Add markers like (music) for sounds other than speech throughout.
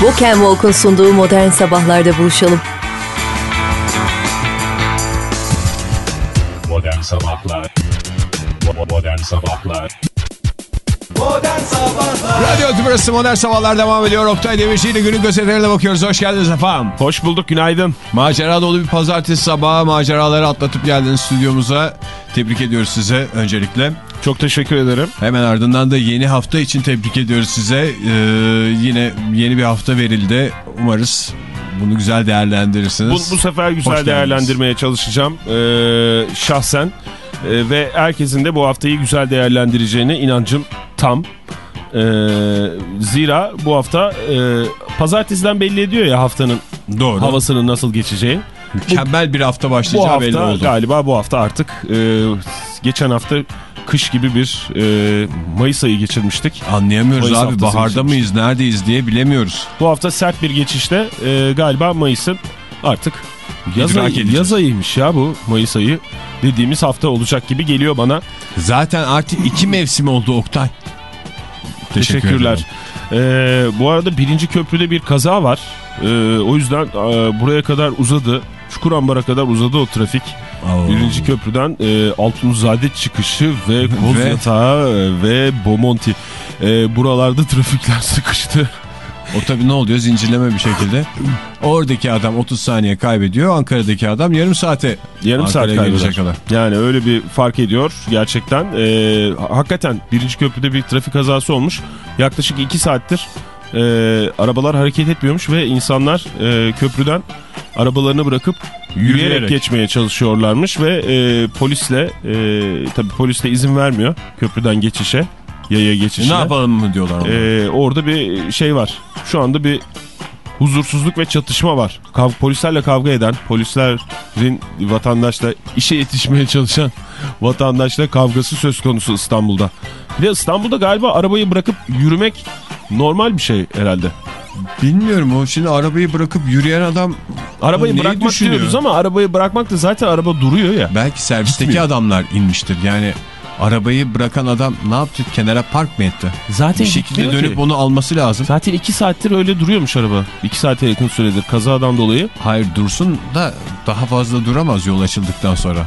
Walk and Walk'un sunduğu Modern Sabahlar'da buluşalım. Modern Sabahlar Modern Sabahlar Modern Sabahlar Radyo Tümrüt'ü Modern Sabahlar devam ediyor. Oktay Demirci ile günün gazetelerine bakıyoruz. Hoş geldiniz efendim. Hoş bulduk günaydın. Macera dolu bir pazartesi sabahı maceraları atlatıp geldiniz stüdyomuza. Tebrik ediyoruz size öncelikle. Çok teşekkür ederim. Hemen ardından da yeni hafta için tebrik ediyoruz size. Ee, yine yeni bir hafta verildi. Umarız bunu güzel değerlendirirsiniz. Bu, bu sefer güzel Hoş değerlendirmeye çalışacağım ee, şahsen. Ee, ve herkesin de bu haftayı güzel değerlendireceğine inancım tam. Ee, zira bu hafta e, pazartesiden belli ediyor ya haftanın Doğru. havasının nasıl geçeceği. Mükemmel bir hafta Bu başlayacağı belli hafta oldu. galiba bu hafta artık e, geçen hafta kış gibi bir e, Mayıs ayı geçirmiştik. Anlayamıyoruz Mayıs abi baharda geçirmiş. mıyız neredeyiz diye bilemiyoruz. Bu hafta sert bir geçişte e, galiba Mayıs'ın artık yaz, edeceğiz. yaz ayıymış ya bu Mayıs ayı dediğimiz hafta olacak gibi geliyor bana. Zaten artık iki mevsim oldu Oktay. Teşekkür Teşekkürler. ederim. E, bu arada birinci köprüde bir kaza var. E, o yüzden e, buraya kadar uzadı. Çukurambar'a kadar uzadı o trafik. Oo. Birinci köprüden e, Altunzade çıkışı ve Koz Ve- e, ve Bomonti. E, buralarda trafikler (laughs) sıkıştı. O tabii ne oluyor zincirleme bir şekilde. Oradaki adam 30 saniye kaybediyor. Ankara'daki adam yarım saate Yarım saat Ankara'ya gelecek kadar. Yani öyle bir fark ediyor gerçekten. Ee, hakikaten birinci köprüde bir trafik kazası olmuş. Yaklaşık iki saattir e, arabalar hareket etmiyormuş ve insanlar e, köprüden arabalarını bırakıp yürüyerek, Yürüyerek. geçmeye çalışıyorlarmış ve e, polisle e, tabii polis de izin vermiyor köprüden geçişe yaya geçişine. Ne yapalım mı diyorlar ona. Ee, orada bir şey var. Şu anda bir huzursuzluk ve çatışma var. Kav polislerle kavga eden, polislerin vatandaşla işe yetişmeye çalışan vatandaşla kavgası söz konusu İstanbul'da. Bir de İstanbul'da galiba arabayı bırakıp yürümek normal bir şey herhalde. Bilmiyorum o şimdi arabayı bırakıp yürüyen adam Arabayı neyi bırakmak düşünüyor? diyoruz ama arabayı bırakmak da zaten araba duruyor ya. Belki servisteki Gitmiyor. adamlar inmiştir. Yani arabayı bırakan adam ne yaptı? Kenara park mı etti? Zaten Bir şekilde dönüp ki. onu alması lazım. Zaten iki saattir öyle duruyormuş araba. İki saate yakın süredir kazadan dolayı. Hayır dursun da daha fazla duramaz yol açıldıktan sonra.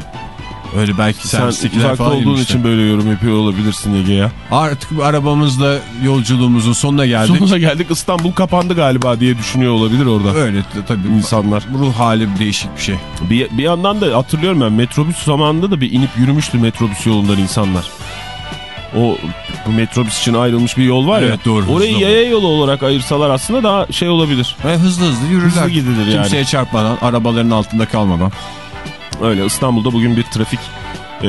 Öyle belki Sen uzakta olduğun için böyle yorum yapıyor olabilirsin Ege ya. Artık arabamızla yolculuğumuzun sonuna geldik. Sonuna geldik İstanbul kapandı galiba diye düşünüyor olabilir orada Öyle tabii insanlar. ruh hali değişik bir şey. Bir, bir yandan da hatırlıyorum ben metrobüs zamanında da bir inip yürümüştü metrobüs yolundan insanlar. O bu metrobüs için ayrılmış bir yol var ya. Evet, doğru, Orayı yaya yolu olarak ayırsalar aslında daha şey olabilir. Ve hızlı hızlı yürürler. Hızlı gidilir yani. Kimseye çarpmadan, arabaların altında kalmadan. Öyle İstanbul'da bugün bir trafik e,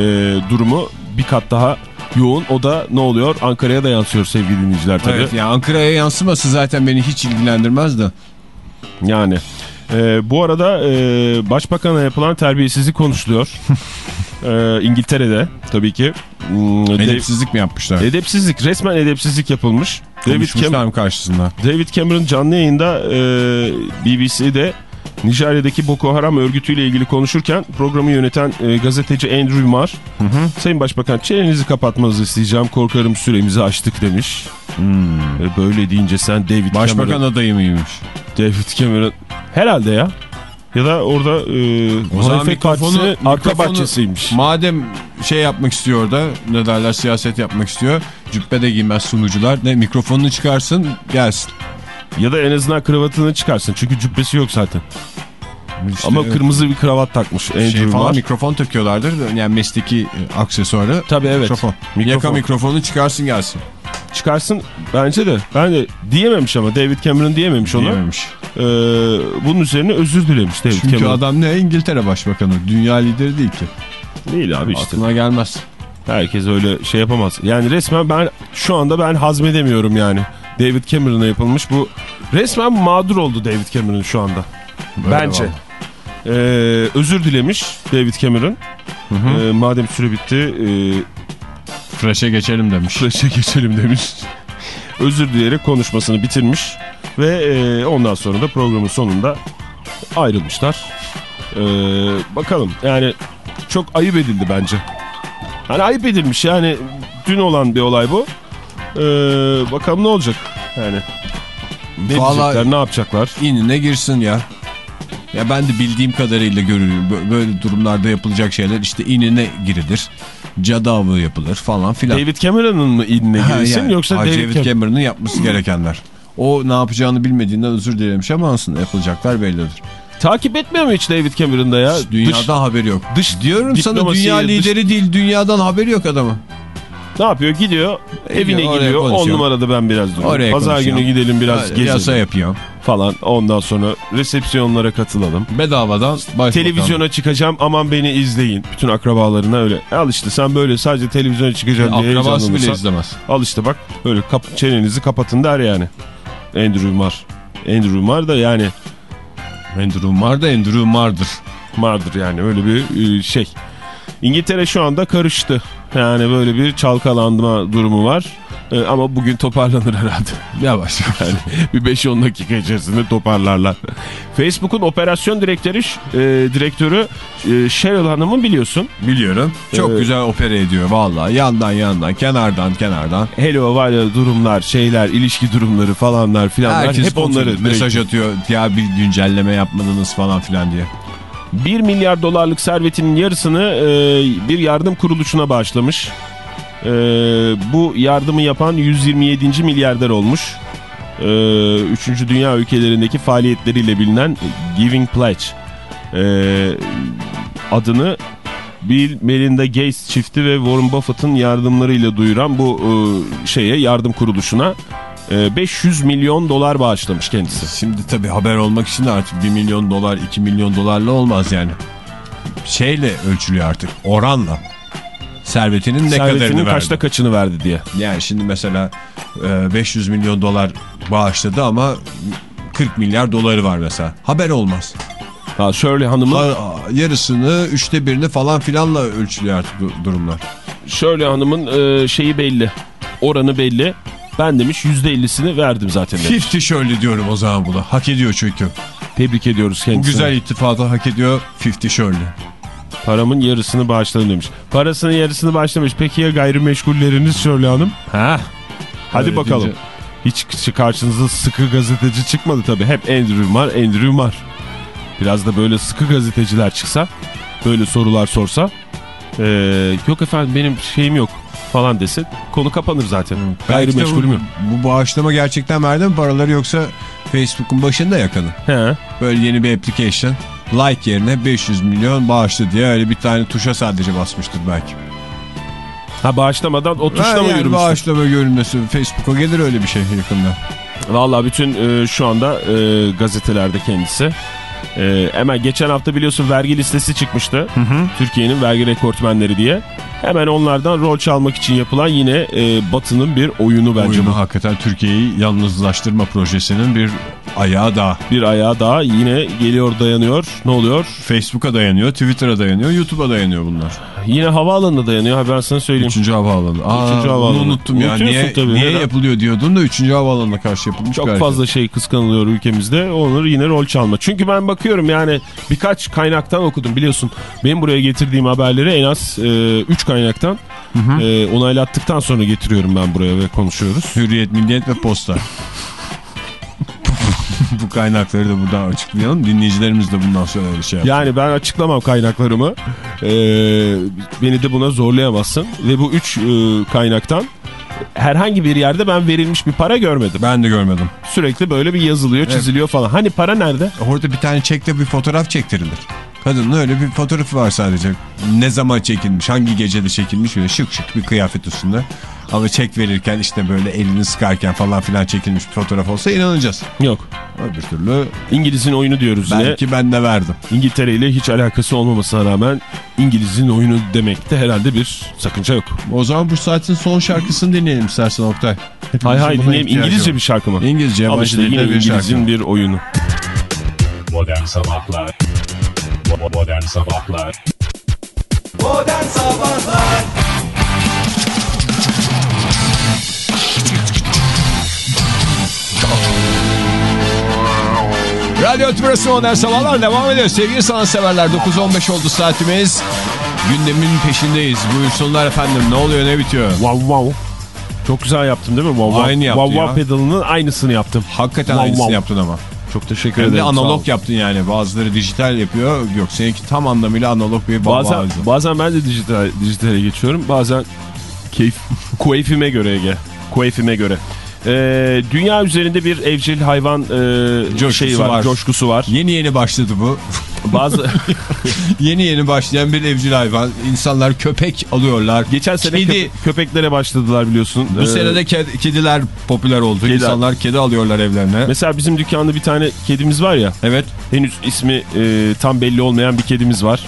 durumu bir kat daha yoğun. O da ne oluyor? Ankara'ya da yansıyor sevgili dinleyiciler tabii. Evet yani Ankara'ya yansıması zaten beni hiç ilgilendirmez de. Yani e, bu arada e, başbakana yapılan terbiyesizlik konuşuluyor. (laughs) e, İngiltere'de tabii ki. Hmm, Edepsizlik mi yapmışlar? edepsizlik resmen edepsizlik yapılmış. David, Konuşmuşlar Cam- mı karşısında? David Cameron canlı yayında e, BBC'de Nijerya'daki Boko Haram örgütüyle ilgili konuşurken programı yöneten e, gazeteci Andrew Marr Sayın Başbakan çenenizi kapatmanızı isteyeceğim korkarım süremizi aştık demiş. E, böyle deyince sen David Başbakan Cameron adayı mıymış? David Cameron herhalde ya. Ya da orada e, muhalefet partisinin arka mikrofonu- bahçesiymiş. Madem şey yapmak istiyor da ne derler siyaset yapmak istiyor. Cübbe de giymez sunucular. Ne mikrofonunu çıkarsın gelsin. Ya da en azından kravatını çıkarsın çünkü cübbesi yok zaten. İşte Ama evet, kırmızı bir kravat takmış Andrew şey falan Marr. mikrofon takıyorlardır. Yani mesleki e, aksesuarı. Tabii evet. Mikrofon. Mikrofon. Yaka mikrofonu çıkarsın gelsin. Çıkarsın bence de. Ben de diyememiş ama David Cameron diyememiş ona. Diyememiş. Ee, bunun üzerine özür dilemiş David Çünkü Cameron. adam ne İngiltere başbakanı. Dünya lideri değil ki. Değil abi işte. Aklına gelmez. Herkes öyle şey yapamaz. Yani resmen ben şu anda ben hazmedemiyorum yani. David Cameron'a yapılmış bu. Resmen mağdur oldu David Cameron şu anda. Böyle Bence. vallahi. Ee, özür dilemiş David Cameron. Ee, madem süre bitti e, Fresh'e geçelim demiş. Flash'e geçelim demiş. özür dileyerek konuşmasını bitirmiş. Ve e, ondan sonra da programın sonunda ayrılmışlar. Ee, bakalım yani çok ayıp edildi bence. Hani ayıp edilmiş yani dün olan bir olay bu. Ee, bakalım ne olacak yani. Ne Vallahi- diyecekler ne yapacaklar? İnine girsin ya. Ya ben de bildiğim kadarıyla görüyorum. Bö- Böyle durumlarda yapılacak şeyler işte inine girilir. Cadı avı yapılır falan filan. David Cameron'ın mı inine girsin yani. yoksa David, David Cameron? Cameron'ın yapması gerekenler. O ne yapacağını bilmediğinden özür dilemiş ama olsun yapılacaklar bellidir. Takip etmiyor mu hiç David Cameron'da ya? Dünyadan Dış- haberi yok. dış Diyorum sana dünya dış- lideri değil dünyadan haberi yok adamın. Ne yapıyor? Gidiyor evine gidiyor. 10 konuşuyor. numarada ben biraz durayım. Oraya Pazar günü gidelim biraz Öyle gezelim Yasa yapıyor. falan. Ondan sonra resepsiyonlara katılalım. Bedavadan. Televizyona çıkacağım aman beni izleyin. Bütün akrabalarına öyle. Al işte sen böyle sadece televizyona çıkacaksın diye Akrabası bile izlemez. Al işte bak böyle kap çenenizi kapatın der yani. Andrew Marr. Andrew Marr da yani Andrew Mar da Andrew Mar'dır. Mar'dır yani öyle bir e, şey. İngiltere şu anda karıştı. Yani böyle bir çalkalanma durumu var. E, ama bugün toparlanır herhalde. (laughs) Yavaş. Yani bir 5-10 dakika içerisinde toparlarlar. Facebook'un operasyon direktörü, e, direktörü e, Sheryl Hanım'ı biliyorsun. Biliyorum. Çok Ee, güzel opera ediyor vallahi. Yandan yandan, kenardan kenardan. Hello Vale durumlar, şeyler, ilişki durumları falanlar filanlar. Herkes hep onları mesaj atıyor. Ya bir güncelleme yapmadınız falan filan diye. 1 milyar dolarlık servetinin yarısını e, bir yardım kuruluşuna bağışlamış. E, bu yardımı yapan 127. milyarder olmuş. E, üçüncü dünya ülkelerindeki faaliyetleriyle bilinen Giving Pledge e, adını Bill Melinda Gates çifti ve Warren Buffett'ın yardımlarıyla duyuran bu e, şeye yardım kuruluşuna 500 milyon dolar bağışlamış kendisi. Şimdi tabii haber olmak için de artık 1 milyon dolar, 2 milyon dolarla olmaz yani. Şeyle ölçülüyor artık. Oranla. Servetinin ne Servetinin kadarını kaçta verdi. kaçını verdi diye. Yani şimdi mesela e, 500 milyon dolar bağışladı ama 40 milyar doları var mesela. Haber olmaz. Ha, Shirley Hanım'ın Ha, yarısını, üçte birini falan filanla ölçülüyor artık du- durumlar. Shirley Hanım'ın e, şeyi belli. Oranı belli. Ben demiş %50'sini verdim zaten demiş. 50 şöyle diyorum o zaman buna. Hak ediyor çünkü. Tebrik ediyoruz Bu kendisini. güzel ittifakı hak ediyor 50 şöyle. Paramın yarısını bağışladım demiş. Parasının yarısını bağışlamış. Peki ya gayrimeşgulleriniz Shirley Hanım? Ha? Hadi Öyle bakalım. deyince- Hiç karşınıza sıkı gazeteci çıkmadı tabii. Hep Andrew var, Andrew var. Biraz da böyle sıkı gazeteciler çıksa, böyle sorular sorsa. Ee, yok efendim benim şeyim yok falan desin. Konu kapanır zaten. Gayrimeşgulüm yok. Bu bağışlama gerçekten verdi mi paraları yoksa Facebook'un başında yakanı. He. Böyle yeni bir application. Like yerine 500 milyon bağışlı diye öyle bir tane tuşa sadece basmıştır belki. Ha bağışlamadan o tuşla Ha, mı yani yürümüştür? Bağışlama görünmesi. Facebook'a gelir öyle bir şey yakında. Valla bütün e, şu anda e, gazetelerde kendisi. E, hemen geçen hafta biliyorsun vergi listesi çıkmıştı. Türkiye'nin vergi rekortmenleri diye. Hemen onlardan rol çalmak için yapılan yine e, Batı'nın bir oyunu bence Oyunu bu. hakikaten Türkiye'yi yalnızlaştırma projesinin bir ayağı daha. Bir ayağı daha yine geliyor dayanıyor. Ne oluyor? Facebook'a dayanıyor, Twitter'a dayanıyor, YouTube'a dayanıyor bunlar. Yine havaalanına dayanıyor. Ben sana söyleyeyim. Üçüncü havaalanı. Aa, Üçüncü havaalanı. Bunu unuttum ya. Unutuyorsun Niye, tabii, niye neden? yapılıyor diyordun da üçüncü havaalanına karşı yapılmış Çok bir fazla şey kıskanılıyor ülkemizde. Onları yine rol çalma. Çünkü ben bakıyorum yani birkaç kaynaktan okudum biliyorsun. Benim buraya getirdiğim haberleri en az 3 kaynaktan e, onaylattıktan sonra getiriyorum ben buraya ve konuşuyoruz. Hürriyet, Milliyet ve Posta. (laughs) Bu kaynakları da buradan açıklayalım. Dinleyicilerimiz de bundan sonra öyle şey yapsın. Yani ben açıklamam kaynaklarımı. E, beni de buna zorlayamazsın. Ve bu 3 kaynaktan herhangi bir yerde ben verilmiş bir para görmedim. Ben de görmedim. Sürekli böyle bir yazılıyor, çiziliyor falan. Hani para nerede? Orada bir tane çekte bir fotoğraf çektirilir. Kadının öyle bir fotoğrafı var sadece. Ne zaman çekilmiş, hangi gecede çekilmiş böyle şık şık bir kıyafet üstünde. Ama çek verirken işte böyle elini sıkarken falan filan çekilmiş bir fotoğraf olsa inanacağız. Yok. Öbür türlü İngiliz'in oyunu diyoruz yine. belki ben de verdim. İngiltere ile hiç alakası olmamasına rağmen İngiliz'in oyunu demekte herhalde bir sakınca yok. O zaman bu saatin son şarkısını dinleyelim istersen Oktay. Hepimizin Hay hay dinleyelim İngilizce var. bir şarkı mı? İngilizce ama işte yine bir. İngiliz'in bir oyunu. Modern Sabahlar Modern Sabahlar Modern Sabahlar Radyo Tümrüt'ü Modern Sabahlar devam ediyor. Sevgili sanatseverler 9.15 oldu saatimiz. Gündemin peşindeyiz. Buyursunlar efendim ne oluyor ne bitiyor. Wow wow. Çok güzel yaptım değil mi? Wow, wow, Aynı yaptı wow, wow ya. pedalının aynısını yaptım. Hakikaten Wow, aynısını wow. yaptın ama. Çok teşekkür Hem ederim. de ol. analog yaptın yani. Bazıları dijital yapıyor. Yok seninki tam anlamıyla analog bir baba Bazen, ağzı. bazen ben de dijital, dijitale geçiyorum. Bazen keyif, (laughs) keyfime göre Ege. Keyfime göre. Ee, dünya üzerinde bir evcil hayvan e, Coşkusu şeyi var, var. coşkusu var. Yeni yeni başladı bu. Bazı (laughs) yeni yeni başlayan bir evcil hayvan. İnsanlar köpek alıyorlar. geçen sene Kedi. köpe- köpeklere başladılar biliyorsun. Bu Ee, sene de ked- kediler popüler oldu. Kediler. İnsanlar kedi alıyorlar evlerine. Mesela bizim dükkanda bir tane kedimiz var ya. Evet. Henüz ismi e, tam belli olmayan bir kedimiz var.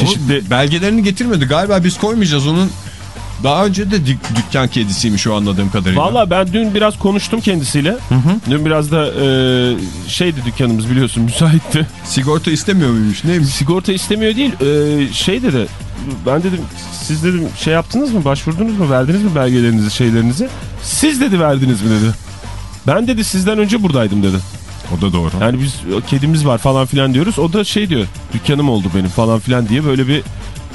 Çeşitli Çeşitli belgelerini getirmedi. Galiba biz koymayacağız onun. Daha önce de dük- dükkan kedisiymiş şu anladığım kadarıyla. Valla ben dün biraz konuştum kendisiyle. Dün biraz da e, şeydi dükkanımız biliyorsun (laughs) müsaitti. Sigorta istemiyor muymuş? Neymiş? Sigorta istemiyor değil. e, şey dedi. Ben dedim siz dedim şey yaptınız mı başvurdunuz mu verdiniz mi belgelerinizi şeylerinizi. Siz dedi verdiniz mi dedi. Ben dedi sizden önce buradaydım dedi. O da doğru. Yani biz kedimiz var falan filan diyoruz. O da şey diyor dükkanım oldu benim falan filan diye böyle bir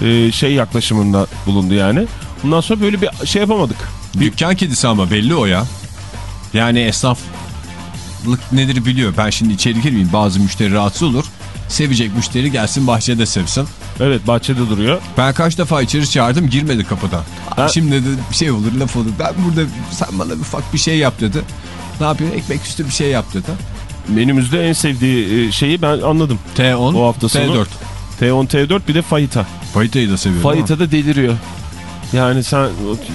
e, şey yaklaşımında bulundu yani. Ondan sonra böyle bir şey yapamadık. Dükkan kedisi ama belli o ya. Yani esnaflık nedir biliyor. Ben şimdi içeri girmeyeyim. Bazı müşteri rahatsız olur. Sevecek müşteri gelsin bahçede sevsin. Evet bahçede duruyor. Ben kaç defa içeri çağırdım girmedi kapıdan. Ha. Şimdi de bir şey olur laf olur. Ben burada sen bana ufak bir şey yap dedi. Ne yapıyor? Ekmek üstü bir şey yap dedi. Menümüzde en sevdiği e, şeyi ben anladım. T10, O hafta sonu. T4. T10 T4 bir de fajita. Fayita'yı da seviyorum ama. Fajita da deliriyor. Yani sen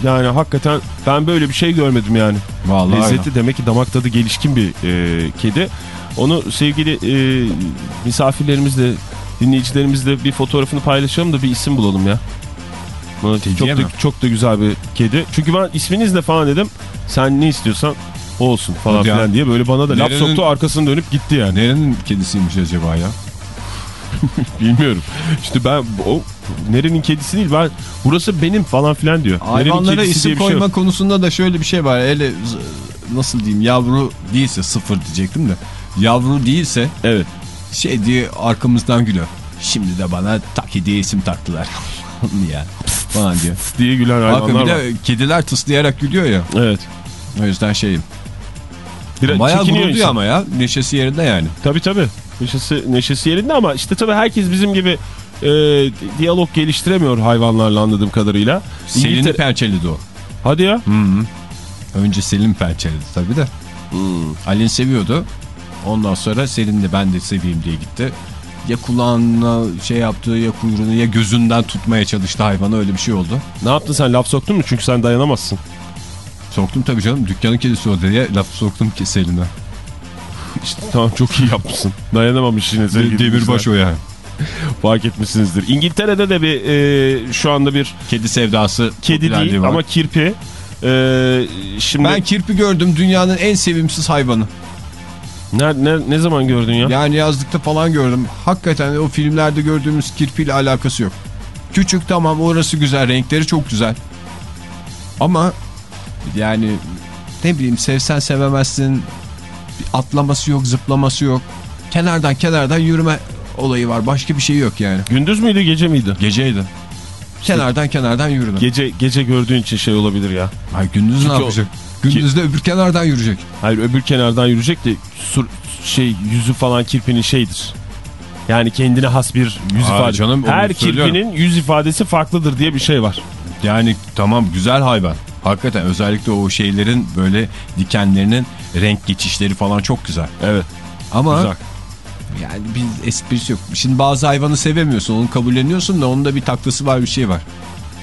yani hakikaten ben böyle bir şey görmedim yani. Vallahi Lezzeti demek ki damak tadı gelişkin bir e, kedi. Onu sevgili e, misafirlerimizle dinleyicilerimizle bir fotoğrafını paylaşalım da bir isim bulalım ya. Bana çok da, çok da güzel bir kedi. Çünkü ben isminiz ne falan dedim. Sen ne istiyorsan o olsun falan ya. filan diye böyle bana da laf Nerenin- soktu arkasını dönüp gitti yani. Nerenin kedisiymiş acaba ya? (laughs) Bilmiyorum. İşte ben o nerenin kedisi değil ben burası benim falan filan diyor. Hayvanlara isim diye bir şey koyma yok. konusunda da şöyle bir şey var. Hele nasıl diyeyim yavru değilse sıfır diyecektim de. Yavru değilse Evet. şey diye arkamızdan gülüyor. Şimdi de bana Taki diye isim taktılar. (laughs) ya falan diyor. diye gülen hayvanlar bir var. de kediler tıslayarak gülüyor ya. Evet. O yüzden şeyim. Biraz Bayağı insan. ama ya. Neşesi yerinde yani. Tabii tabii. Neşesi, neşesi yerinde ama işte tabii herkes bizim gibi e, diyalog geliştiremiyor hayvanlarla anladığım kadarıyla. Selin'i İngiltere- pençeledi o. Hadi ya. Önce Selin pençeledi tabii de. Alin seviyordu. Ondan sonra Selin de ben de seveyim diye gitti. Ya kulağına şey yaptı ya kuyruğunu ya gözünden tutmaya çalıştı hayvanı öyle bir şey oldu. Ne yaptın sen laf soktun mu? Çünkü sen dayanamazsın. Soktum tabii canım dükkanın kedisi o diye laf soktum ki Selin'e. İşte tamam çok iyi yapmışsın. Dayanamamış yine sevgili Demirbaş o yani. Fark etmişsinizdir. İngiltere'de de bir e, şu anda bir Kedi sevdası kedi değil var. ama kirpi. E, şimdi Ben kirpi gördüm dünyanın en sevimsiz hayvanı. ne, ne, ne zaman gördün ya? Yani yazlıkta falan gördüm. Hakikaten o filmlerde gördüğümüz kirpiyle alakası yok. Küçük tamam orası güzel renkleri çok güzel. Ama yani ne bileyim sevsen sevemezsin. Atlaması yok zıplaması yok. Kenardan kenardan yürüme olayı var. Başka bir şey yok yani. Gündüz müydü gece miydi? Geceydi. Kenardan kenardan yürüdü. Gece gece gördüğün için şey olabilir ya. Hayır gündüz Çünkü ne o- yapacak? Gündüz de öbür kenardan yürüyecek. Hayır öbür kenardan yürüyecek de sur, şey yüzü falan kirpinin şeydir. Yani kendine has bir yüz Aa, ifadesi. canım, Her kirpinin yüz ifadesi farklıdır diye bir şey var. Yani tamam güzel hayvan. Hakikaten özellikle o şeylerin böyle dikenlerinin renk geçişleri falan çok güzel. Evet. Ama Güzel. yani bir esprisi yok. Şimdi bazı hayvanı sevemiyorsun onu kabulleniyorsun da onun da bir taklası var bir şey var.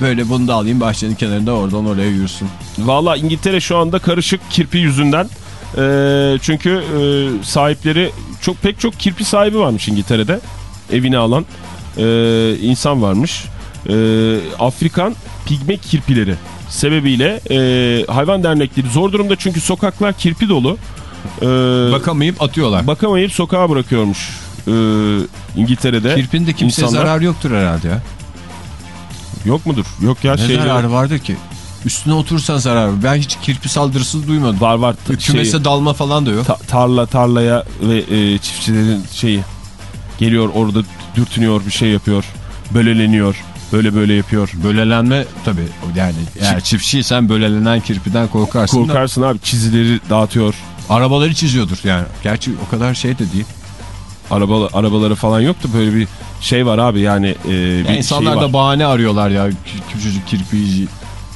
Böyle bunu da alayım bahçenin kenarında oradan oraya yürüsün. Valla İngiltere şu anda karışık kirpi yüzünden. Ee, çünkü e, sahipleri çok pek çok kirpi sahibi varmış İngiltere'de. Evini alan e, insan varmış. E, Afrikan pigme kirpileri sebebiyle e, hayvan dernekleri zor durumda çünkü sokaklar kirpi dolu. E, Bakamayıp atıyorlar. bakamayıp sokağa bırakıyormuş e, İngiltere'de. Kirpin de kimseye insanlar- zarar yoktur herhalde ya. Yok mudur? Yok ya Ne şey zararı vardır ki? Üstüne otursan zarar. Ben hiç kirpi saldırısı duymadım. var var. Kümese şeyi- dalma falan da yok. Ta- tarla tarlaya ve e, çiftçilerin şeyi geliyor orada dürtünüyor bir şey yapıyor böleleniyor böyle böyle yapıyor. Bölelenme tabii yani eğer çiftçiysen bölelenen kirpiden korkarsın da Korkarsın abi çizileri dağıtıyor. arabaları çiziyordur yani. Gerçi o kadar şey de değil. Araba, arabaları falan yoktu böyle bir şey var abi yani. E, bir Ya insanlar şey da bahane arıyorlar ya Kü- küçücük kirpiği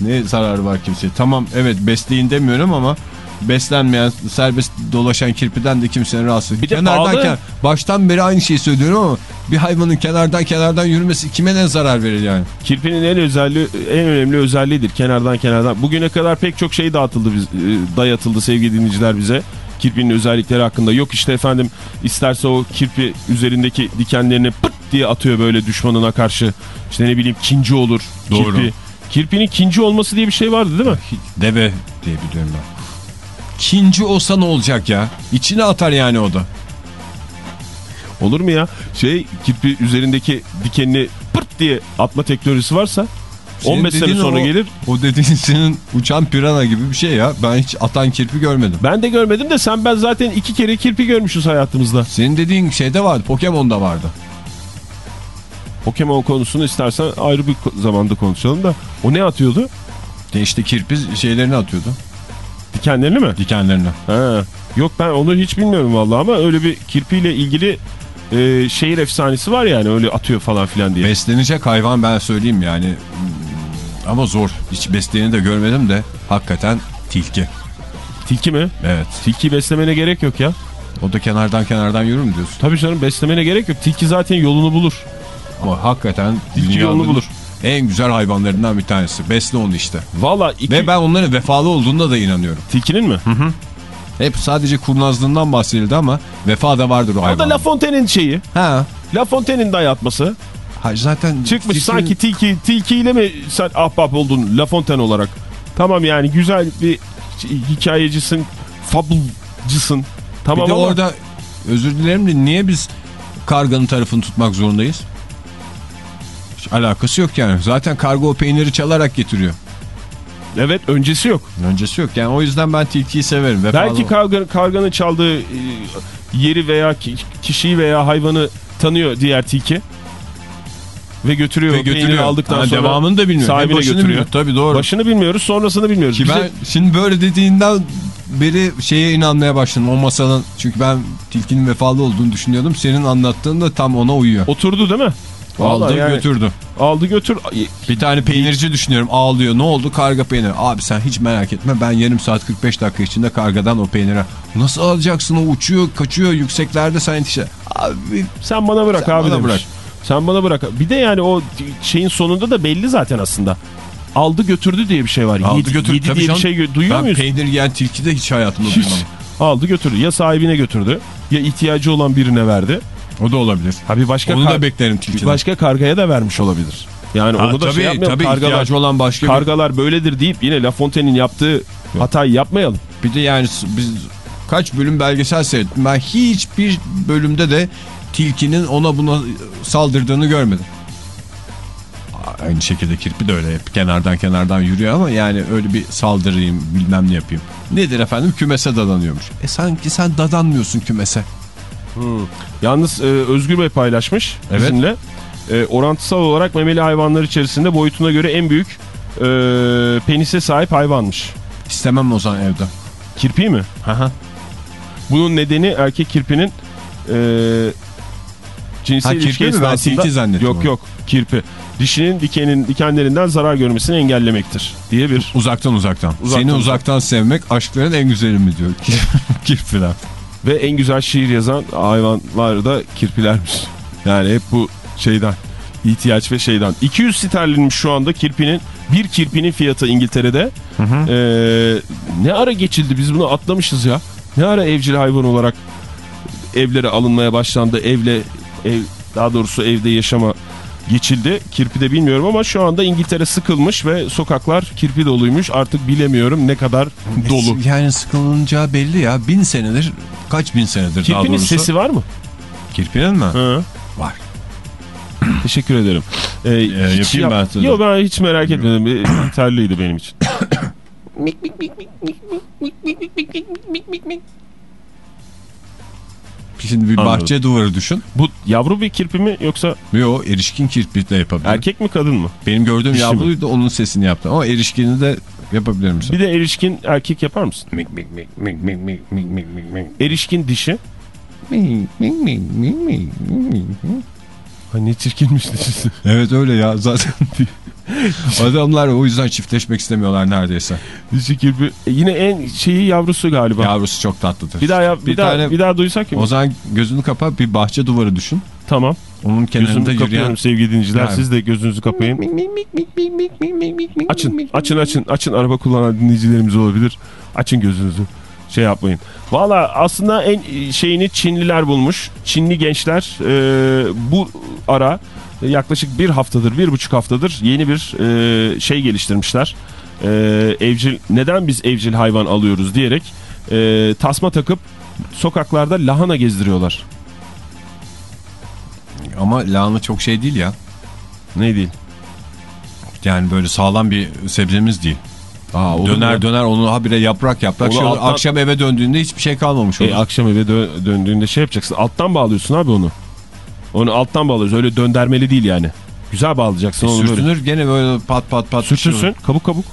ne zararı var kimseye. Tamam evet besleyin demiyorum ama beslenmeyen serbest dolaşan kirpiden de kimsenin rahatsız. Bir de Kenardan pahalı. baştan beri aynı şeyi söylüyorum ama bir hayvanın kenardan kenardan yürümesi kime ne zarar verir yani? Kirpinin en özelliği, en önemli özelliğidir kenardan kenardan. Bugüne kadar pek çok şey dağıtıldı, biz, e, dayatıldı sevgili dinleyiciler bize. Kirpinin özellikleri hakkında. Yok işte efendim isterse o kirpi üzerindeki dikenlerini pıt diye atıyor böyle düşmanına karşı. İşte ne bileyim kinci olur. Doğru. Kirpi. Kirpinin kinci olması diye bir şey vardı değil mi? Deve diye biliyorum ben. Kinci olsa ne olacak ya? İçine atar yani o da. Olur mu ya? Şey kirpi üzerindeki dikenini pırt diye atma teknolojisi varsa Senin 15 sene sonra o- gelir. O dediğin senin uçan pirana gibi bir şey ya. Ben hiç atan kirpi görmedim. Ben de görmedim de sen ben zaten iki kere kirpi görmüşüz hayatımızda. Senin dediğin şeyde vardı. Pokemon'da vardı. Pokemon konusunu istersen ayrı bir zamanda konuşalım da. O ne atıyordu? De işte kirpi şeylerini atıyordu. Dikenlerini mi? Dikenlerini. Ha. Yok ben onu hiç bilmiyorum vallahi ama öyle bir kirpiyle ilgili e, şehir efsanesi var yani öyle atıyor falan filan diye. Beslenecek hayvan ben söyleyeyim yani. Ama zor. Hiç besleyeni de görmedim de hakikaten tilki. Tilki mi? Evet. Tilki beslemene gerek yok ya. O da kenardan kenardan yürür mü diyorsun? Tabii canım beslemene gerek yok. Tilki zaten yolunu bulur. Ama hakikaten Tilki yolunu bulur. En güzel hayvanlarından bir tanesi. Besle onu işte. Valla iki... Ve ben onların vefalı olduğuna da inanıyorum. Tilkinin mi? Hep sadece kurnazlığından bahsedildi ama vefa da vardır o O da. La Fontaine'in şeyi. Ha. La Fontaine'in dayatması. Hayır zaten Çıkmış tilkinin- sanki tilki, tilkiyle mi sen ahbap oldun La Fontaine olarak? Tamam yani güzel bir hikayecisin, fabulcısın. Tamam bir de ama orada özür dilerim de niye biz karganın tarafını tutmak zorundayız? Hiç alakası yok yani. Zaten karga o peyniri çalarak getiriyor. evet öncesi yok. Öncesi yok yani o yüzden ben tilkiyi severim. Vefalı Belki karga, karganın çaldığı e, yeri veya ki- kişiyi veya hayvanı tanıyor diğer tilki. Ve götürüyor. Ve götürüyor. aldıktan Ha, sonra devamını da bilmiyor. Sahibine götürüyor. bilmiyor. Tabii doğru. Başını bilmiyoruz sonrasını bilmiyoruz. Ki Bize- ben şimdi böyle dediğinden beri şeye inanmaya başladım o masalın. Çünkü ben tilkinin vefalı olduğunu düşünüyordum. Senin anlattığın da tam ona uyuyor. Oturdu değil mi? Vallahi Aldı yani götürdü. Aldı götür. Bir tane peynirci düşünüyorum ağlıyor. Ne oldu? Karga peyniri. Abi sen hiç merak etme. Ben yarım saat 45 dakika içinde kargadan o peyniri. Nasıl alacaksın? O uçuyor, kaçıyor yükseklerde sen yetişe. Abi Sen bana bırak Sen abi bana demiş. bırak. Sen bana bırak. Bir de yani o şeyin sonunda da belli zaten aslında. Aldı götürdü diye bir şey var. aldı yedi, götür. yedi Tabii diye bir canım. şey gö- duyuyor ben muyuz? peynir yiyen tilki de hiç hayatımda Hiç. duymadım. Aldı götürdü. Ya sahibine götürdü ya ihtiyacı olan birine verdi. O da olabilir. Ha bir başka Onu da beklerim bir tilkiden. başka kargaya da vermiş olabilir. Yani Ha, onu da tabii, şey yapmayalım. tabii Kargalar, olan başka bir... kargalar böyledir deyip yine La Fontaine'in yaptığı hatayı yapmayalım. Bir de yani biz kaç bölüm belgesel seyrettim. Ben hiçbir bölümde de tilkinin ona buna saldırdığını görmedim. Aynı şekilde kirpi de öyle hep kenardan kenardan yürüyor ama yani öyle bir saldırayım bilmem ne yapayım. Nedir efendim kümese dadanıyormuş. E sanki sen dadanmıyorsun kümese. Yalnız e, Özgür Bey paylaşmış Evet. bizimle. E, orantısal olarak memeli hayvanlar içerisinde boyutuna göre en büyük e, penise sahip hayvanmış. İstemem o zaman evde. Kirpi mi? Bunun nedeni erkek kirpinin e, cinsel Ha, ilişki esnasında... zannettim Yok onu. yok kirpi. Dişinin dikenin, dikenlerinden zarar görmesini engellemektir diye bir... Uzaktan uzaktan. Uzaktan Seni uzak. uzaktan sevmek aşkların en güzeli mi diyor (laughs) kirpiler. Ve en güzel şiir yazan hayvanlar da kirpilermiş. Yani hep bu şeyden ihtiyaç ve şeyden. 200 sterlinmiş şu anda kirpinin bir kirpinin fiyatı İngiltere'de. Ee, ne ara geçildi biz bunu atlamışız ya. Ne ara evcil hayvan olarak evlere alınmaya başlandı. Evle ev daha doğrusu evde yaşama geçildi. Kirpi de bilmiyorum ama şu anda İngiltere sıkılmış ve sokaklar kirpi doluymuş. Artık bilemiyorum ne kadar dolu. Yani sıkılınacağı belli ya. Bin senedir, kaç bin senedir daha Kirpinin doğrusu. sesi var mı? Kirpinin mi? Hı. Var. Teşekkür ederim. Ee, yapayım hiç ben. Yok ben hiç merak etmedim. Ee, Yeterliydi benim için. Şimdi bir Anladım. bahçe duvarı düşün. Bu yavru bir kirpi mi yoksa Yo erişkin kirpitle yapabilir. erkek mi kadın mı? Benim gördüğüm Dişi mi? yavruydu onun sesini yaptım ama erişkini de yapabilir misin? Bir de erişkin erkek yapar mısın? Erişkin dişi. Ay ne çirkinmiş dişisi. Evet öyle ya zaten. (laughs) Adamlar o yüzden çiftleşmek istemiyorlar neredeyse. Dişi kirpi. E, yine en şeyi yavrusu galiba. Yavrusu çok tatlıdır. bir daha yap, bir, Bir daha tane- bir daha duysak ya. O zaman gözünü kapa bir bahçe duvarı düşün. Tamam. Onun kenarında Gözümü yürüyen... kapıyorum sevgili dinleyiciler. Yani. Siz de gözünüzü kapayın. Açın, açın, açın, açın. Araba kullanan dinleyicilerimiz olabilir. Açın gözünüzü. Şey yapmayın. Valla aslında en şeyini Çinliler bulmuş. Çinli gençler e, bu ara yaklaşık bir haftadır, bir buçuk haftadır yeni bir e, şey geliştirmişler. E, evcil, neden biz evcil hayvan alıyoruz diyerek e, tasma takıp sokaklarda lahana gezdiriyorlar. Ama lahana çok şey değil ya. Ne değil? Yani böyle sağlam bir sebzemiz değil. Aa, döner döner onu habire yaprak yaprak. Onu Şey alttan- Akşam eve döndüğünde hiçbir şey kalmamış olur. E, akşam eve dö- döndüğünde şey yapacaksın. Alttan bağlıyorsun abi onu. Onu alttan bağlıyoruz. Öyle döndermeli değil yani. Güzel bağlayacaksın onu böyle. Sürtünür gene böyle pat pat pat. Sürtünsün kabuk kabuk.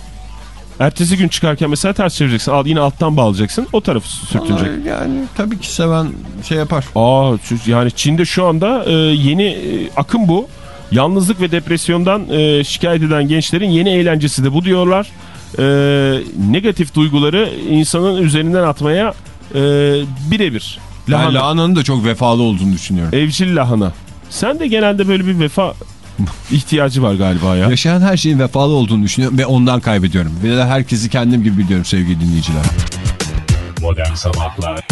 Ertesi gün çıkarken mesela ters çevireceksin. Al, yine alttan bağlayacaksın. O tarafı sürtünecek. Vallahi Yani tabii ki seven şey yapar. Aa yani Çin'de şu anda e, yeni e, akım bu. Yalnızlık ve depresyondan e, şikayet eden gençlerin yeni eğlencesi de bu diyorlar. E, negatif duyguları insanın üzerinden atmaya e, birebir. Ben Lahana. lahananın da çok vefalı olduğunu düşünüyorum. Evcil lahana. Sen de genelde böyle bir vefa (laughs) ihtiyacı var galiba ya. Yaşayan her şeyin vefalı olduğunu düşünüyorum ve ondan kaybediyorum. Ve de herkesi kendim gibi biliyorum sevgili dinleyiciler. Modern Sabahlar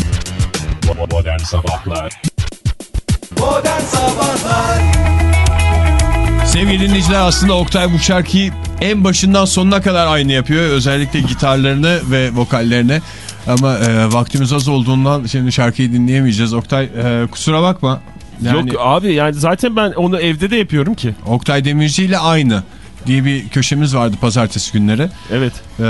Modern Sabahlar Modern Sabahlar Sevgili dinleyiciler aslında Oktay bu şarkıyı en başından sonuna kadar aynı yapıyor. Özellikle gitarlarını ve vokallerini. Ama e, vaktimiz az olduğundan şimdi şarkıyı dinleyemeyeceğiz. Oktay e, kusura bakma. Yani Yok abi yani zaten ben onu evde de yapıyorum ki. Oktay Demirci ile aynı diye bir köşemiz vardı pazartesi günleri. Evet. E,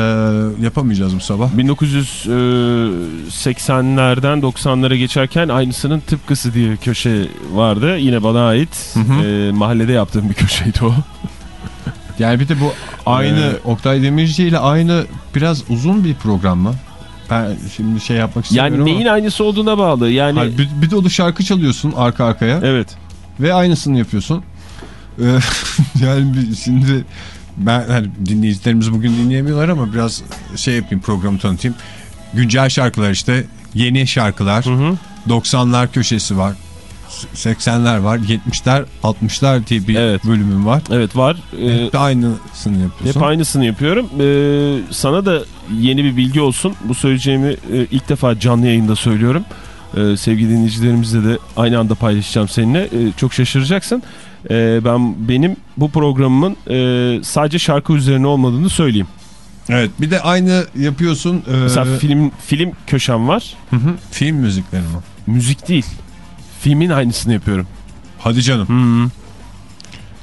yapamayacağız bu sabah. 1980'lerden 90'lara geçerken aynısının tıpkısı diye köşe vardı. Yine bana ait. Ee, mahallede yaptığım bir köşeydi o. (laughs) Yani bir de bu aynı Ee, Oktay Demirci ile aynı biraz uzun bir program mı? Ben şimdi şey yapmak istemiyorum Yani ama. neyin aynısı olduğuna bağlı. Yani Hayır, bir, bir dolu şarkı çalıyorsun arka arkaya evet. ve aynısını yapıyorsun. Ee, (laughs) yani şimdi ben hani dinleyicilerimiz bugün dinleyemiyorlar ama biraz şey yapayım programı tanıtayım. Güncel şarkılar işte yeni şarkılar. Hı hı. 90'lar köşesi var. 80'ler var. 70'ler 60'lar diye bir Evet. bölümüm var. Evet var. Ee, Hep aynısını yapıyorsun. Hep aynısını yapıyorum. Ee, sana da yeni bir bilgi olsun. Bu söyleyeceğimi e, ilk defa canlı yayında söylüyorum. Ee, sevgili dinleyicilerimizle de aynı anda paylaşacağım seninle. Ee, çok şaşıracaksın. Ee, ben benim bu programımın e, sadece şarkı üzerine olmadığını söyleyeyim. Evet bir de aynı yapıyorsun. Ee, Mesela film film köşem var. hı hı, film müzikleri mi? Müzik değil. Filmin aynısını yapıyorum. Hadi canım. Hı.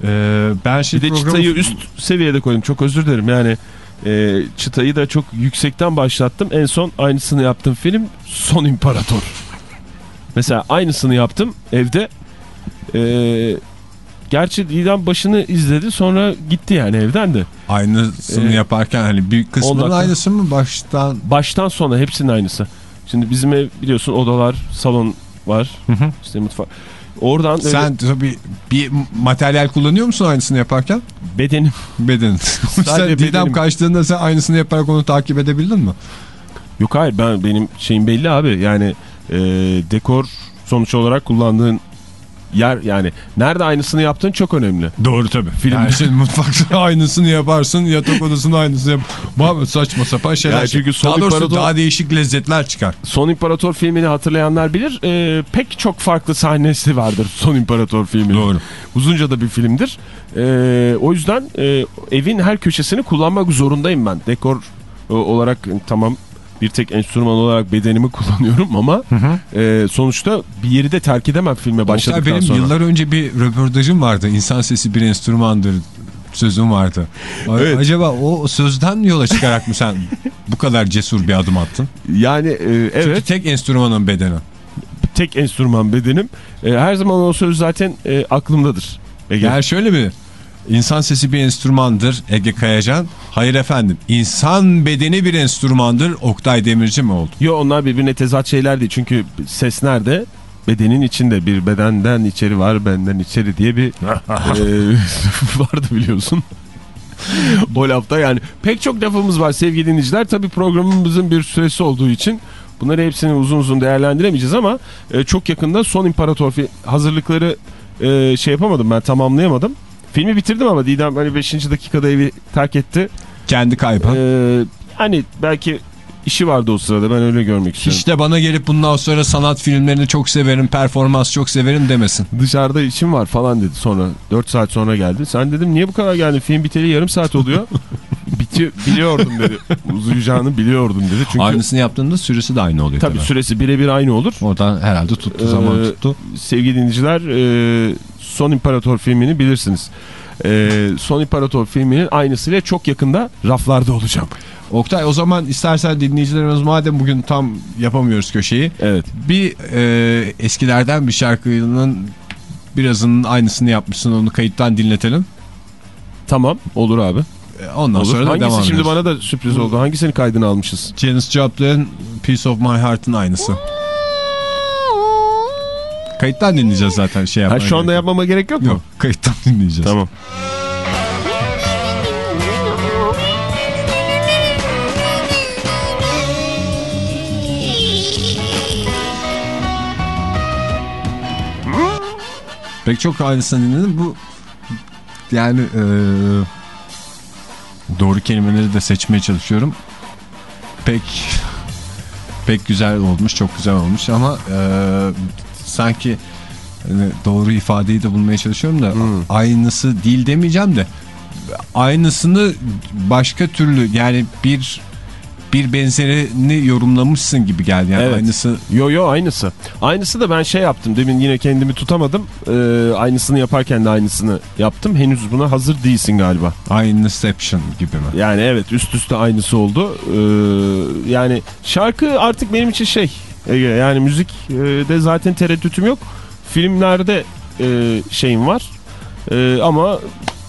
Ee, ben Bir şimdi de programı- çıtayı üst seviyede koydum. Çok özür dilerim. Yani e, çıtayı da çok yüksekten başlattım. En son aynısını yaptığım film Son İmparator. Mesela aynısını yaptım evde. E, gerçi Didem başını izledi sonra gitti yani evden de. Aynısını Ee, yaparken hani bir kısmının aynısı mı baştan? Baştan sona hepsinin aynısı. Şimdi bizim ev biliyorsun odalar, salon var. işte mutfak. Oradan öyle Sen tabii bir materyal kullanıyor musun aynısını yaparken? bedenim Beden. (laughs) sen Didem bedenim. kaçtığında sen aynısını yaparak onu takip edebildin mi? Yok hayır ben benim şeyim belli abi yani e, dekor sonuç olarak kullandığın yer yani nerede aynısını yaptığın çok önemli. Doğru tabii. Film- Yani şimdi mutfakta aynısını yaparsın, yatak odasında aynısını yap. Saçma sapan şeyler. Yani çünkü son daha doğrusu imparator- daha değişik lezzetler çıkar. Son İmparator filmini hatırlayanlar bilir e, pek çok farklı sahnesi vardır Son İmparator filminin. Doğru. Uzunca da bir filmdir. E, o yüzden e, evin her köşesini kullanmak zorundayım ben. Dekor e, olarak e, tamam bir tek enstrüman olarak bedenimi (laughs) kullanıyorum ama e, sonuçta bir yeri de terk edemem filme başladıktan benim sonra. yıllar önce bir röportajım vardı. İnsan sesi bir enstrümandır sözüm vardı. Evet. Acaba o sözden yola çıkarak mı sen bu kadar cesur bir adım attın? Yani e, Çünkü evet tek enstrümanın bedeni. tek enstrüman bedenim. E, her zaman o söz zaten e, aklımdadır. Ege. Yani şöyle mi? İnsan sesi bir enstrümandır Ege Kayacan. Hayır efendim. İnsan bedeni bir enstrümandır Oktay Demirci mi oldu? Yo onlar birbirine tezat şeyler değil. Çünkü ses nerede? Bedenin içinde bir bedenden içeri var benden içeri diye bir (laughs) e, (laughs) vardı biliyorsun. o lafta yani pek çok lafımız var sevgili dinleyiciler. Tabii programımızın bir süresi olduğu için bunları hepsini uzun uzun değerlendiremeyeceğiz ama e, çok yakında Son İmparator hazırlıkları e, şey yapamadım ben tamamlayamadım. Filmi bitirdim ama Didem hani 5. dakikada evi terk etti. Kendi kaybı. Ee, hani belki işi vardı o sırada ben öyle görmek istiyorum. Hiç de bana gelip bundan sonra sanat filmlerini çok severim, performans çok severim demesin. Dışarıda işim var falan dedi sonra 4 saat sonra geldi. Sen dedim niye bu kadar geldin film biteli yarım saat oluyor. (laughs) Bitiyor biliyordum dedi. Uzayacağını biliyordum dedi. Çünkü Aynısını yaptığında süresi de aynı oluyor. tabii tabii. süresi birebir aynı olur. Oradan herhalde tuttu Ee, zaman tuttu. Sevgili dinleyiciler e, Son İmparator filmini bilirsiniz. E, Son İmparator filminin aynısıyla çok yakında raflarda olacağım. Oktay o zaman istersen dinleyicilerimiz madem bugün tam yapamıyoruz köşeyi. Evet. Bir e, eskilerden bir şarkının birazının aynısını yapmışsın onu kayıttan dinletelim. Tamam olur abi. E, Ondan Olur. sonra da Hangisi devam şimdi ediyoruz. bana da sürpriz oldu. Hangisini kaydını almışız? Janis Joplin Piece of My Heart'ın aynısı. Kayıttan dinleyeceğiz zaten şey Ha, yapmaya şu anda gerek yapmama gerek yok mu? Yok kayıttan dinleyeceğiz. Tamam. Pek çok aynısını dinledim. Bu yani e, doğru kelimeleri de seçmeye çalışıyorum. Pek pek güzel olmuş, çok güzel olmuş ama e, sanki hani doğru ifadeyi de bulmaya çalışıyorum da aynısı değil demeyeceğim de aynısını başka türlü yani bir bir benzerini yorumlamışsın gibi geldi. Yani Evet. aynısı Yo yo aynısı. Aynısı da ben şey yaptım. Demin yine kendimi tutamadım. Ee, aynısını yaparken de aynısını yaptım. Henüz buna hazır değilsin galiba. aynıception gibi mi? Yani evet üst üste aynısı oldu. Ee, yani şarkı artık benim için şey. Ege, yani müzik e, de zaten tereddütüm yok. Filmlerde e, şeyim var. E, ama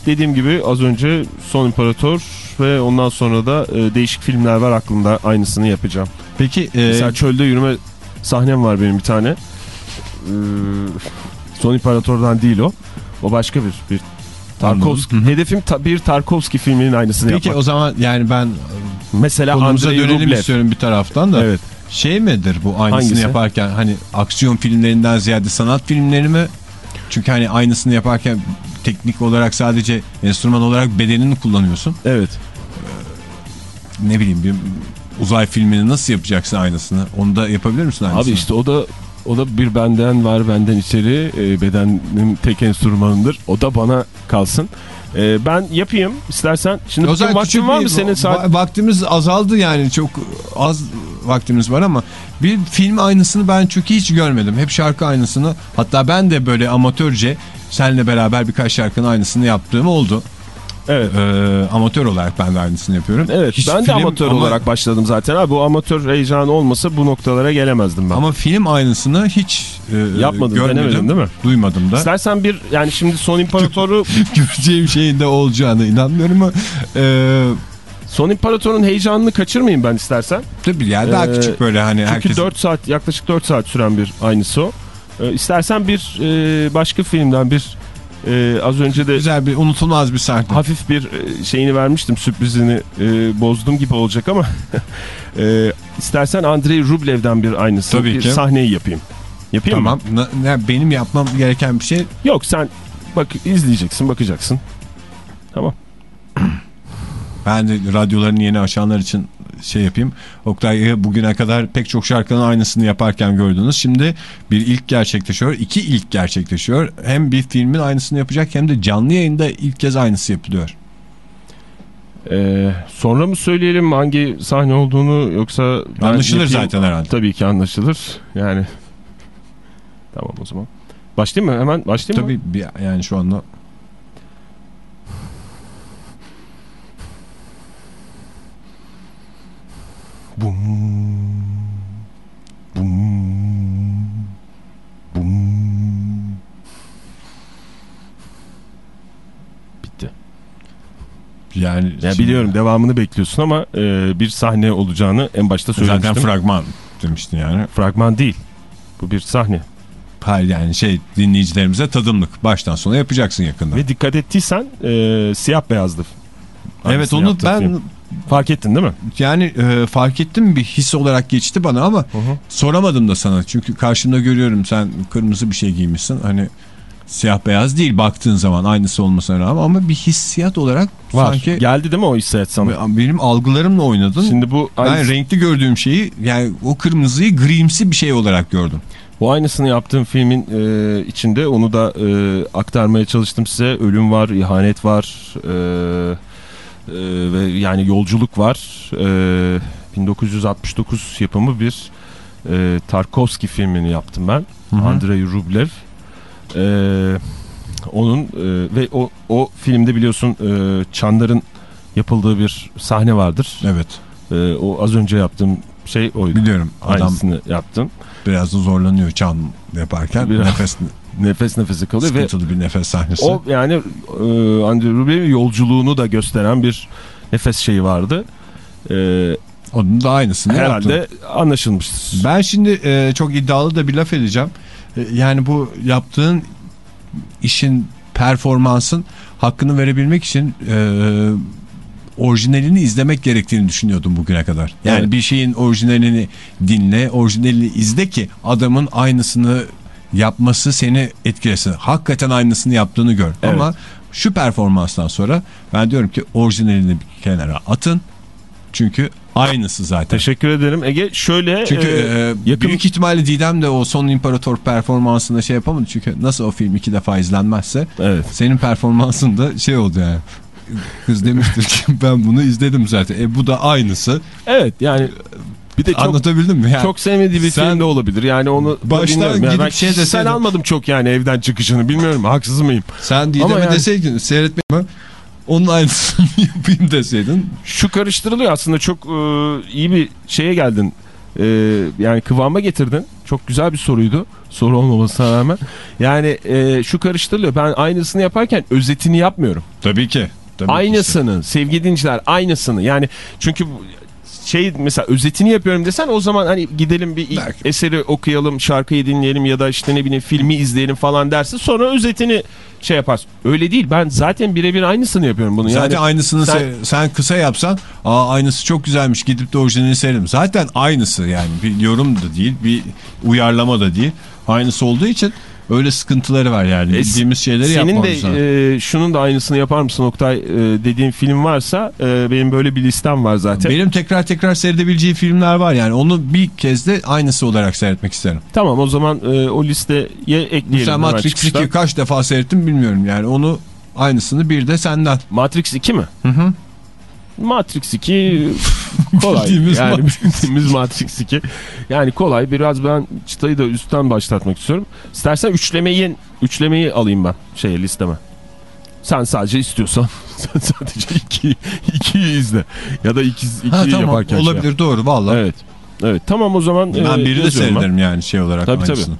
dediğim gibi az önce Son İmparator ve ondan sonra da e, değişik filmler var aklımda. Aynısını yapacağım. Peki e, Mesela çölde yürüme sahnem var benim bir tane. Ee, Son İmparator'dan değil o. O başka bir. bir Tarkovski. Anladım. Hedefim ta- bir Tarkovski filminin aynısını Peki yapmak. o zaman yani ben Mesela konumuza Andrei dönelim Rublev. istiyorum bir taraftan da. Evet. Şey midir bu aynısını Hangisi? yaparken hani aksiyon filmlerinden ziyade sanat filmleri mi? Çünkü hani aynısını yaparken teknik olarak sadece enstrüman olarak bedenini kullanıyorsun. Evet. Ne bileyim bir uzay filmini nasıl yapacaksın aynısını? Onu da yapabilir misin aynısını? Abi işte o da o da bir benden var benden içeri e, bedenin tek enstrümanıdır. O da bana kalsın. E, ben yapayım istersen. Şimdi bugün zaman vaktin var mı senin saat? va- Vaktimiz azaldı yani çok az vaktimiz var ama bir film aynısını ben çok hiç görmedim. Hep şarkı aynısını hatta ben de böyle amatörce seninle beraber birkaç şarkının aynısını yaptığım oldu. Evet. Ee, amatör olarak ben de aynısını yapıyorum. Evet Hiç ben de amatör ama- olarak başladım zaten. Abi bu amatör heyecanı olmasa bu noktalara gelemezdim ben. Ama film aynısını hiç e, Yapmadın, görmedim. değil mi? Duymadım da. İstersen bir yani şimdi Son İmparatoru (laughs) Göreceğim şeyin de olacağına inanmıyorum ama e, Son İmparator'un heyecanını kaçırmayayım ben istersen. tabii yani daha Ee, küçük böyle hani Çünkü herkes 4 saat yaklaşık 4 saat süren bir aynısı o. Ee, istersen bir e, başka filmden bir e, az önce de güzel bir unutulmaz bir sahne. hafif bir e, şeyini vermiştim sürprizini e, bozdum gibi olacak ama (laughs) e, istersen Andrei Rublev'den bir aynısı Tabii bir ki. sahneyi yapayım. Yapayım mı? Tamam. Na- ne- benim yapmam gereken bir şey Yok sen bak izleyeceksin bakacaksın. Tamam. Ben de radyolarını yeni açanlar için şey yapayım. Oktay'ı bugüne kadar pek çok şarkının aynısını yaparken gördünüz. Şimdi bir ilk gerçekleşiyor. iki ilk gerçekleşiyor. Hem bir filmin aynısını yapacak hem de canlı yayında ilk kez aynısı yapılıyor. Ee, sonra mı söyleyelim hangi sahne olduğunu yoksa Anlaşılır zaten herhalde. Tabii ki anlaşılır. Yani tamam o zaman. Başlayayım mı? Hemen başlayayım mı? Tabii yani şu anda Bum. Bum. Bum. Bitti. Yani ya Şimdi... biliyorum devamını bekliyorsun ama e, bir sahne olacağını en başta söylemiştim. Zaten fragman demiştin yani. Fragman değil. Bu bir sahne. Hayır yani şey dinleyicilerimize tadımlık. Baştan sona yapacaksın yakında. Ve dikkat ettiysen e, siyah beyazdı. Evet onu ben film. Fark ettin değil mi? yani e, fark ettim bir his olarak geçti bana ama soramadım da sana. Çünkü karşımda görüyorum sen kırmızı bir şey giymişsin. Hani siyah beyaz değil baktığın zaman aynısı olmasına rağmen ama bir hissiyat olarak Var. sanki Geldi değil mi o hissiyat sana? benim algılarımla oynadın. Şimdi bu ben aynısı- renkli gördüğüm şeyi yani o kırmızıyı grimsi bir şey olarak gördüm. Bu aynısını yaptığım filmin e, içinde onu da e, aktarmaya çalıştım size. Ölüm var, ihanet var e, e, ve yani yolculuk var. E, 1969 yapımı bir e, Tarkovski filmini yaptım ben. Andrei Rublev. E, onun e, ve o, o filmde biliyorsun e, çanların yapıldığı bir sahne vardır. Evet E, o az önce yaptığım şey oydu. biliyorum adam Aynısını yaptım. biraz da zorlanıyor çan yaparken Biraz. nefes Nefes nefese kalıyor ve sıkıntılı bir nefes sahnesi. O yani e, Andrew Rublev'in yolculuğunu da gösteren bir nefes şeyi vardı. E, Onun da aynısını herhalde yaptım. anlaşılmıştır. Ben şimdi e, çok iddialı da bir laf edeceğim. E, yani bu yaptığın işin performansın hakkını verebilmek için e, orijinalini izlemek gerektiğini düşünüyordum bugüne kadar. Yani Evet. bir şeyin orijinalini dinle, orijinalini izle ki adamın aynısını yapması seni etkilesin. Hakikaten aynısını yaptığını gör. Evet. Ama şu performanstan sonra ben diyorum ki orijinalini bir kenara atın. Çünkü aynısı zaten. Teşekkür ederim Ege. Şöyle Çünkü e, e, yakın büyük ihtimalle Didem de o Son İmparator performansında şey yapamadı. Çünkü nasıl o film iki defa izlenmezse evet. senin performansın da şey oldu yani. Kız demiştir ki ben bunu izledim zaten. E bu da aynısı. Evet yani bir de çok Anlatabildim mi? Yani, çok sevmediği bir Sen film de olabilir. Yani onu baştan bilmiyorum. Yani gidip ben şey deseydin- almadım çok yani evden çıkışını. Bilmiyorum haksız mıyım? sen Didem'e yani- deseydin seyretmeme onun aynısını (laughs) yapayım deseydin. Şu karıştırılıyor aslında çok e, iyi bir şeye geldin. E, yani kıvama getirdin. Çok güzel bir soruydu. Soru olmamasına rağmen. Yani e, şu karıştırılıyor. Ben aynısını yaparken özetini yapmıyorum. Tabii ki. Tabii ki. Aynısını sevgili dinciler aynısını. Yani çünkü şey mesela özetini yapıyorum desen o zaman hani gidelim bir Belki. eseri okuyalım, şarkıyı dinleyelim ya da işte ne bileyim filmi izleyelim falan dersin. Sonra özetini şey yaparsın. Öyle değil. Ben zaten birebir aynısını yapıyorum bunu. Zaten yani aynısını sen- sen... sen kısa yapsan aa aynısı çok güzelmiş gidip de orijinalini seyredim. Zaten aynısı yani bir yorum da değil bir uyarlama da değil. Aynısı olduğu için öyle sıkıntıları var yani. E, Bildiğimiz şeyleri Senin yapmamız lazım. de e, şunun da aynısını yapar mısın Oktay e, dediğin film varsa e, benim böyle bir listem var zaten. Benim tekrar tekrar seyredebileceği filmler var yani. Onu bir kez de aynısı olarak seyretmek isterim. Tamam o zaman e, o listeye ekleyelim. Hemen Matrix çıkışta. 2'yi kaç defa seyrettim bilmiyorum yani. Onu aynısını bir de senden. Matrix 2 mi? Hı hı. Matrix 2 (laughs) kolay. Bildiğimiz yani bildiğimiz Matrix 2. Yani kolay. Biraz ben çıtayı da üstten başlatmak istiyorum. İstersen üçlemeyi üçlemeyi alayım ben şeye listeme. Sen sadece istiyorsan (laughs) sen sadece 2 2'yi izle. Ya da 2 2'yi Ha, tamam yaparken şey yap. olabilir doğru valla. Evet. Evet tamam o zaman Ben e, biri de yazıyorum ben. seyrederim yani şey olarak Tabii, aynısını.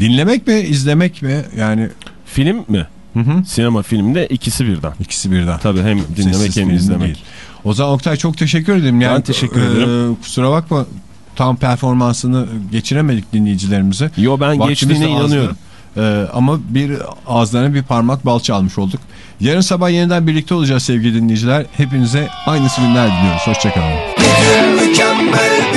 Dinlemek mi izlemek mi yani Film mi? hı hı. Sinema filminde ikisi birden. ikisi birden. Tabii hem dinlemek Sessiz hem izlemek. değil. O zaman Oktay çok teşekkür ederim. Yani, Ben teşekkür e, ederim. Kusura bakma tam performansını geçiremedik dinleyicilerimize. Yo ben Vaktimiz geçtiğine de azdı. inanıyorum. E, ama bir ağızlarına bir parmak bal çalmış olduk. Yarın sabah yeniden birlikte olacağız sevgili dinleyiciler. Hepinize aynı günler diliyoruz. Hoşçakalın. Mükemmel